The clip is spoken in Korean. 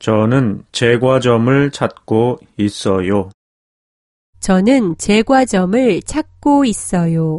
저는 제과점을 찾고 있어요. 저는 제과점을 찾고 있어요.